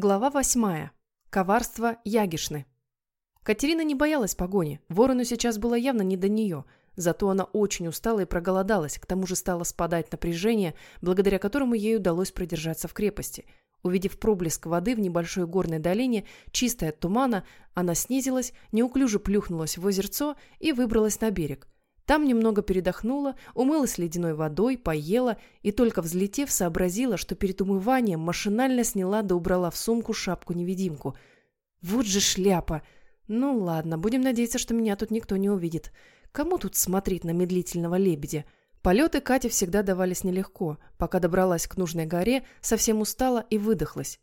Глава восьмая. Коварство Ягишны. Катерина не боялась погони. Ворону сейчас было явно не до нее. Зато она очень устала и проголодалась, к тому же стала спадать напряжение, благодаря которому ей удалось продержаться в крепости. Увидев проблеск воды в небольшой горной долине, чистая от тумана, она снизилась, неуклюже плюхнулась в озерцо и выбралась на берег – там немного передохнула, умылась ледяной водой, поела и только взлетев, сообразила, что перед умыванием машинально сняла да убрала в сумку шапку-невидимку. Вот же шляпа! Ну ладно, будем надеяться, что меня тут никто не увидит. Кому тут смотреть на медлительного лебедя? Полеты Кате всегда давались нелегко. Пока добралась к нужной горе, совсем устала и выдохлась.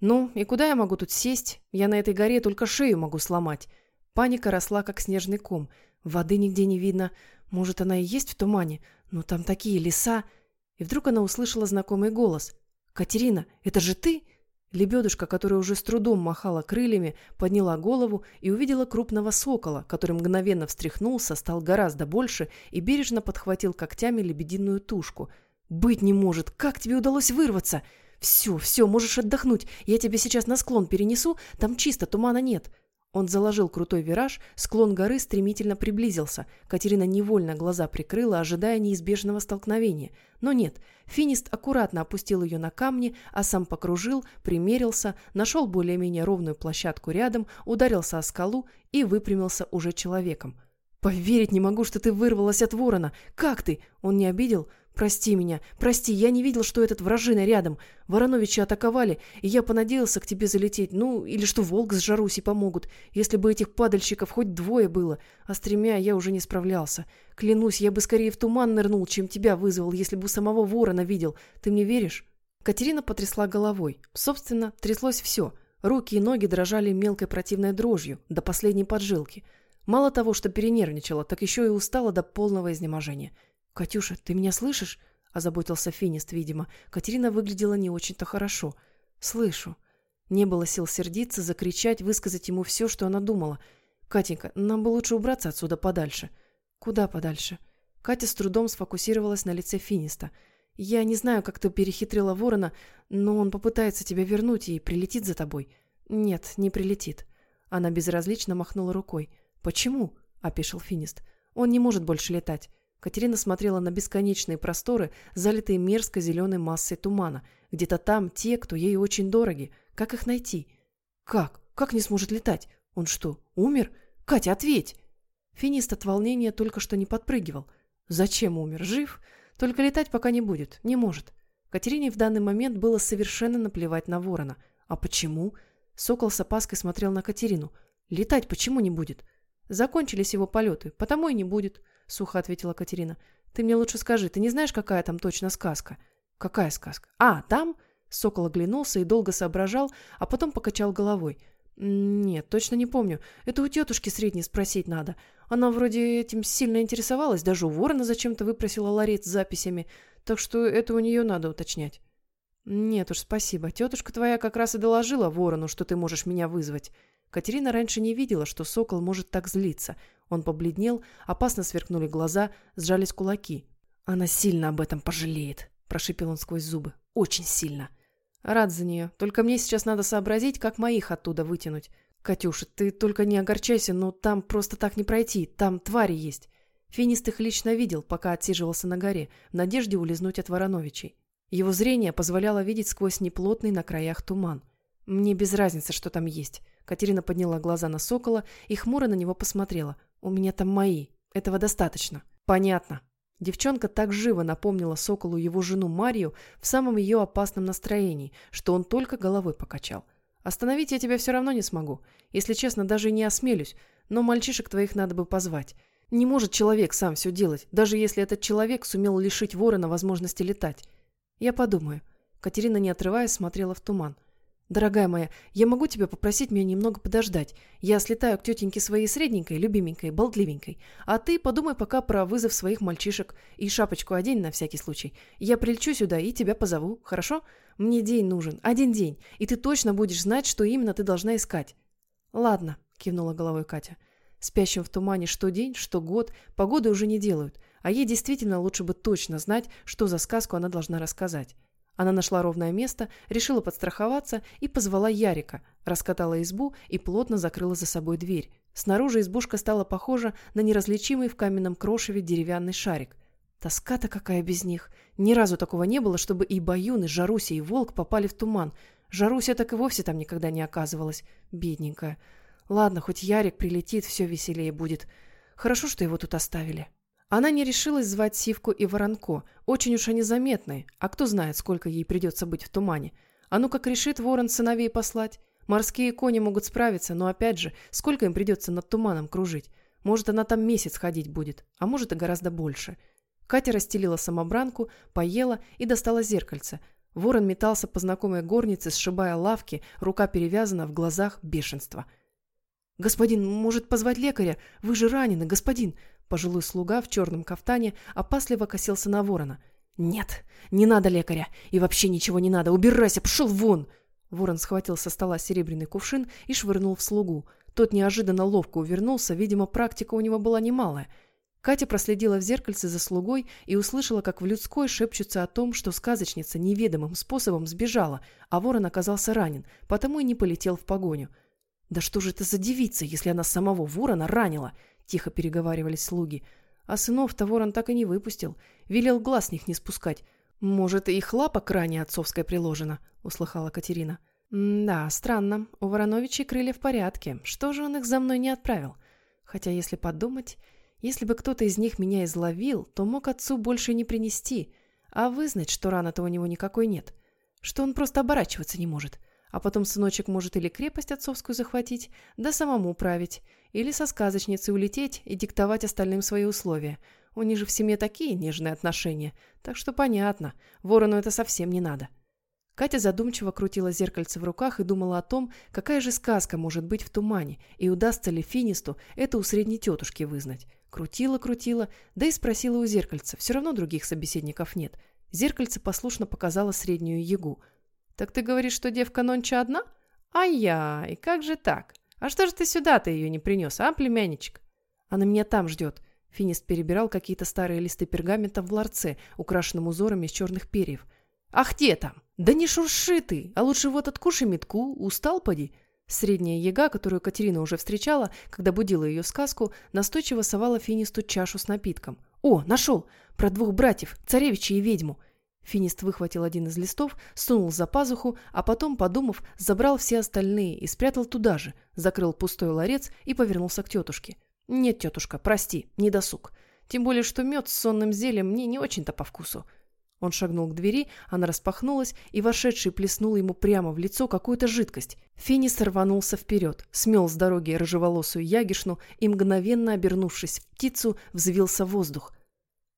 Ну, и куда я могу тут сесть? Я на этой горе только шею могу сломать. Паника росла, как снежный ком – Воды нигде не видно. Может, она и есть в тумане, но там такие леса. И вдруг она услышала знакомый голос. «Катерина, это же ты?» Лебедушка, которая уже с трудом махала крыльями, подняла голову и увидела крупного сокола, который мгновенно встряхнулся, стал гораздо больше и бережно подхватил когтями лебединую тушку. «Быть не может! Как тебе удалось вырваться?» «Все, все, можешь отдохнуть. Я тебя сейчас на склон перенесу, там чисто, тумана нет». Он заложил крутой вираж, склон горы стремительно приблизился. Катерина невольно глаза прикрыла, ожидая неизбежного столкновения. Но нет, финист аккуратно опустил ее на камни, а сам покружил, примерился, нашел более-менее ровную площадку рядом, ударился о скалу и выпрямился уже человеком. «Поверить не могу, что ты вырвалась от ворона! Как ты?» Он не обидел? «Прости меня, прости, я не видел, что этот вражина рядом. Вороновича атаковали, и я понадеялся к тебе залететь. Ну, или что волк с Жаруси помогут, если бы этих падальщиков хоть двое было. А с тремя я уже не справлялся. Клянусь, я бы скорее в туман нырнул, чем тебя вызвал, если бы самого ворона видел. Ты мне веришь?» Катерина потрясла головой. Собственно, тряслось все. Руки и ноги дрожали мелкой противной дрожью, до последней поджилки. Мало того, что перенервничала, так еще и устала до полного изнеможения. «Катюша, ты меня слышишь?» – озаботился Финист, видимо. Катерина выглядела не очень-то хорошо. «Слышу». Не было сил сердиться, закричать, высказать ему все, что она думала. «Катенька, нам бы лучше убраться отсюда подальше». «Куда подальше?» Катя с трудом сфокусировалась на лице Финиста. «Я не знаю, как ты перехитрила ворона, но он попытается тебя вернуть и прилетит за тобой». «Нет, не прилетит». Она безразлично махнула рукой. «Почему?» – опешил Финист. «Он не может больше летать. Катерина смотрела на бесконечные просторы, залитые мерзко зеленой массой тумана. Где-то там те, кто ей очень дороги. Как их найти? Как? Как не сможет летать? Он что, умер? Катя, ответь! Финист от волнения только что не подпрыгивал. Зачем умер? Жив? Только летать пока не будет. Не может. Катерине в данный момент было совершенно наплевать на ворона. А почему? Сокол с опаской смотрел на Катерину. Летать почему не будет? Закончились его полеты, потому и не будет сухо ответила Катерина. Ты мне лучше скажи, ты не знаешь, какая там точно сказка? Какая сказка? А, там? Сокол оглянулся и долго соображал, а потом покачал головой. «Нет, точно не помню. Это у тетушки средней спросить надо. Она вроде этим сильно интересовалась, даже у ворона зачем-то выпросила ларец с записями, так что это у нее надо уточнять». «Нет уж, спасибо. Тетушка твоя как раз и доложила ворону, что ты можешь меня вызвать». Катерина раньше не видела, что сокол может так злиться. Он побледнел, опасно сверкнули глаза, сжались кулаки. «Она сильно об этом пожалеет», – прошипел он сквозь зубы. «Очень сильно». «Рад за нее. Только мне сейчас надо сообразить, как моих оттуда вытянуть. Катюша, ты только не огорчайся, но там просто так не пройти. Там твари есть». Финист их лично видел, пока отсиживался на горе, в надежде улизнуть от Вороновичей. Его зрение позволяло видеть сквозь неплотный на краях туман. «Мне без разницы, что там есть». Катерина подняла глаза на сокола и хмуро на него посмотрела – у меня там мои. Этого достаточно. Понятно. Девчонка так живо напомнила Соколу его жену Марию в самом ее опасном настроении, что он только головой покачал. Остановить я тебя все равно не смогу. Если честно, даже не осмелюсь, но мальчишек твоих надо бы позвать. Не может человек сам все делать, даже если этот человек сумел лишить ворона возможности летать. Я подумаю. Катерина, не отрываясь, смотрела в туман. «Дорогая моя, я могу тебя попросить меня немного подождать? Я слетаю к тетеньке своей средненькой, любименькой, болтливенькой. А ты подумай пока про вызов своих мальчишек и шапочку одень на всякий случай. Я прилечу сюда и тебя позову, хорошо? Мне день нужен, один день, и ты точно будешь знать, что именно ты должна искать». «Ладно», — кивнула головой Катя. «Спящим в тумане что день, что год, погоды уже не делают, а ей действительно лучше бы точно знать, что за сказку она должна рассказать». Она нашла ровное место, решила подстраховаться и позвала Ярика, раскатала избу и плотно закрыла за собой дверь. Снаружи избушка стала похожа на неразличимый в каменном крошеве деревянный шарик. Тоска-то какая без них. Ни разу такого не было, чтобы и Баюн, и Жаруся, и Волк попали в туман. Жаруся так и вовсе там никогда не оказывалась. Бедненькая. Ладно, хоть Ярик прилетит, все веселее будет. Хорошо, что его тут оставили. Она не решилась звать Сивку и Воронко. Очень уж они заметные. А кто знает, сколько ей придется быть в тумане. А ну как решит ворон сыновей послать. Морские кони могут справиться, но опять же, сколько им придется над туманом кружить? Может, она там месяц ходить будет, а может и гораздо больше. Катя расстелила самобранку, поела и достала зеркальце. Ворон метался по знакомой горнице, сшибая лавки, рука перевязана, в глазах бешенство. «Господин, может позвать лекаря? Вы же ранены, господин!» Пожилой слуга в черном кафтане опасливо косился на ворона. «Нет, не надо лекаря. И вообще ничего не надо. Убирайся, пошел вон!» Ворон схватил со стола серебряный кувшин и швырнул в слугу. Тот неожиданно ловко увернулся, видимо, практика у него была немалая. Катя проследила в зеркальце за слугой и услышала, как в людской шепчутся о том, что сказочница неведомым способом сбежала, а ворон оказался ранен, потому и не полетел в погоню. «Да что же это за девица, если она самого ворона ранила?» Тихо переговаривались слуги. А сынов-то ворон так и не выпустил. Велел глаз с них не спускать. Может, и хлапа к ране отцовской приложена, услыхала Катерина. «Да, странно. У Вороновичей крылья в порядке. Что же он их за мной не отправил? Хотя, если подумать, если бы кто-то из них меня изловил, то мог отцу больше не принести, а вызнать, что раны-то у него никакой нет, что он просто оборачиваться не может. А потом сыночек может или крепость отцовскую захватить, да самому править, или со сказочницей улететь и диктовать остальным свои условия. У них же в семье такие нежные отношения, так что понятно, ворону это совсем не надо. Катя задумчиво крутила зеркальце в руках и думала о том, какая же сказка может быть в тумане, и удастся ли Финисту это у средней тетушки вызнать. Крутила, крутила, да и спросила у зеркальца, все равно других собеседников нет. Зеркальце послушно показало среднюю ягу – «Так ты говоришь, что девка нонча одна? Ай-яй, как же так? А что же ты сюда-то ее не принес, а, племянничек?» «Она меня там ждет». Финист перебирал какие-то старые листы пергамента в ларце, украшенном узорами из черных перьев. «Ах, где там? Да не шурши ты, а лучше вот откушай метку, устал поди». Средняя яга, которую Катерина уже встречала, когда будила ее сказку, настойчиво совала Финисту чашу с напитком. «О, нашел! Про двух братьев, царевича и ведьму. Финист выхватил один из листов, сунул за пазуху, а потом, подумав, забрал все остальные и спрятал туда же, закрыл пустой ларец и повернулся к тетушке. «Нет, тетушка, прости, не досуг. Тем более, что мед с сонным зельем мне не очень-то по вкусу». Он шагнул к двери, она распахнулась, и вошедший плеснул ему прямо в лицо какую-то жидкость. Финис рванулся вперед, смел с дороги рыжеволосую ягишну и, мгновенно обернувшись в птицу, взвился в воздух.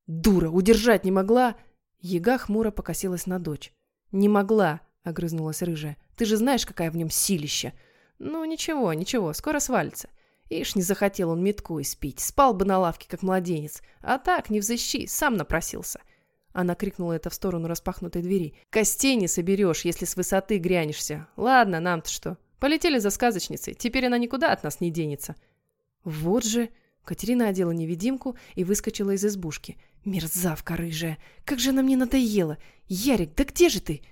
«Дура, удержать не могла!» Ега хмуро покосилась на дочь. «Не могла», — огрызнулась рыжая. «Ты же знаешь, какая в нем силища». «Ну, ничего, ничего, скоро свалится». Ишь, не захотел он метку испить, спал бы на лавке, как младенец. А так, не взыщи, сам напросился. Она крикнула это в сторону распахнутой двери. «Костей не соберешь, если с высоты грянешься. Ладно, нам-то что. Полетели за сказочницей, теперь она никуда от нас не денется». «Вот же...» Катерина одела невидимку и выскочила из избушки. «Мерзавка рыжая! Как же она мне надоела! Ярик, да где же ты?»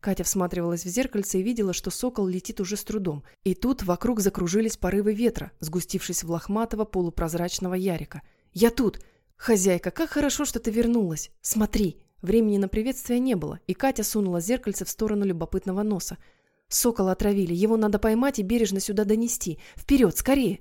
Катя всматривалась в зеркальце и видела, что сокол летит уже с трудом. И тут вокруг закружились порывы ветра, сгустившись в лохматого полупрозрачного Ярика. «Я тут! Хозяйка, как хорошо, что ты вернулась! Смотри!» Времени на приветствие не было, и Катя сунула зеркальце в сторону любопытного носа. «Сокола отравили, его надо поймать и бережно сюда донести. Вперед, скорее!»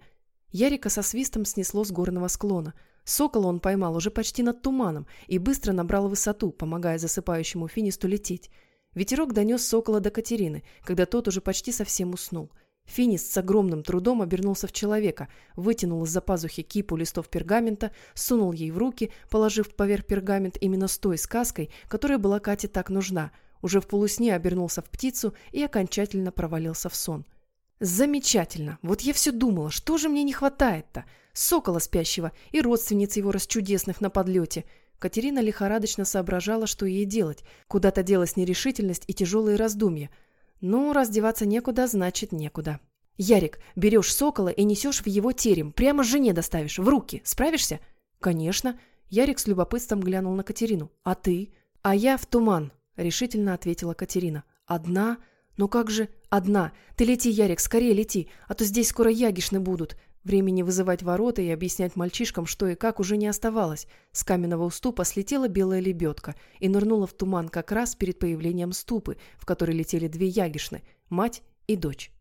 Ярика со свистом снесло с горного склона. Сокола он поймал уже почти над туманом и быстро набрал высоту, помогая засыпающему финисту лететь. Ветерок донес сокола до Катерины, когда тот уже почти совсем уснул. Финист с огромным трудом обернулся в человека, вытянул из-за пазухи кипу листов пергамента, сунул ей в руки, положив поверх пергамент именно с той сказкой, которая была Кате так нужна. Уже в полусне обернулся в птицу и окончательно провалился в сон. Замечательно. Вот я все думала, что же мне не хватает-то? Сокола спящего и родственниц его расчудесных на подлете. Катерина лихорадочно соображала, что ей делать. Куда-то делась нерешительность и тяжелые раздумья. Ну, раздеваться некуда, значит некуда. Ярик, берешь сокола и несешь в его терем, прямо жене доставишь, в руки. Справишься? Конечно. Ярик с любопытством глянул на Катерину. А ты? А я в туман. — решительно ответила Катерина. «Одна? Ну как же одна? Ты лети, Ярик, скорее лети, а то здесь скоро ягишны будут». Времени вызывать ворота и объяснять мальчишкам, что и как, уже не оставалось. С каменного уступа слетела белая лебедка и нырнула в туман как раз перед появлением ступы, в которой летели две ягишны — мать и дочь.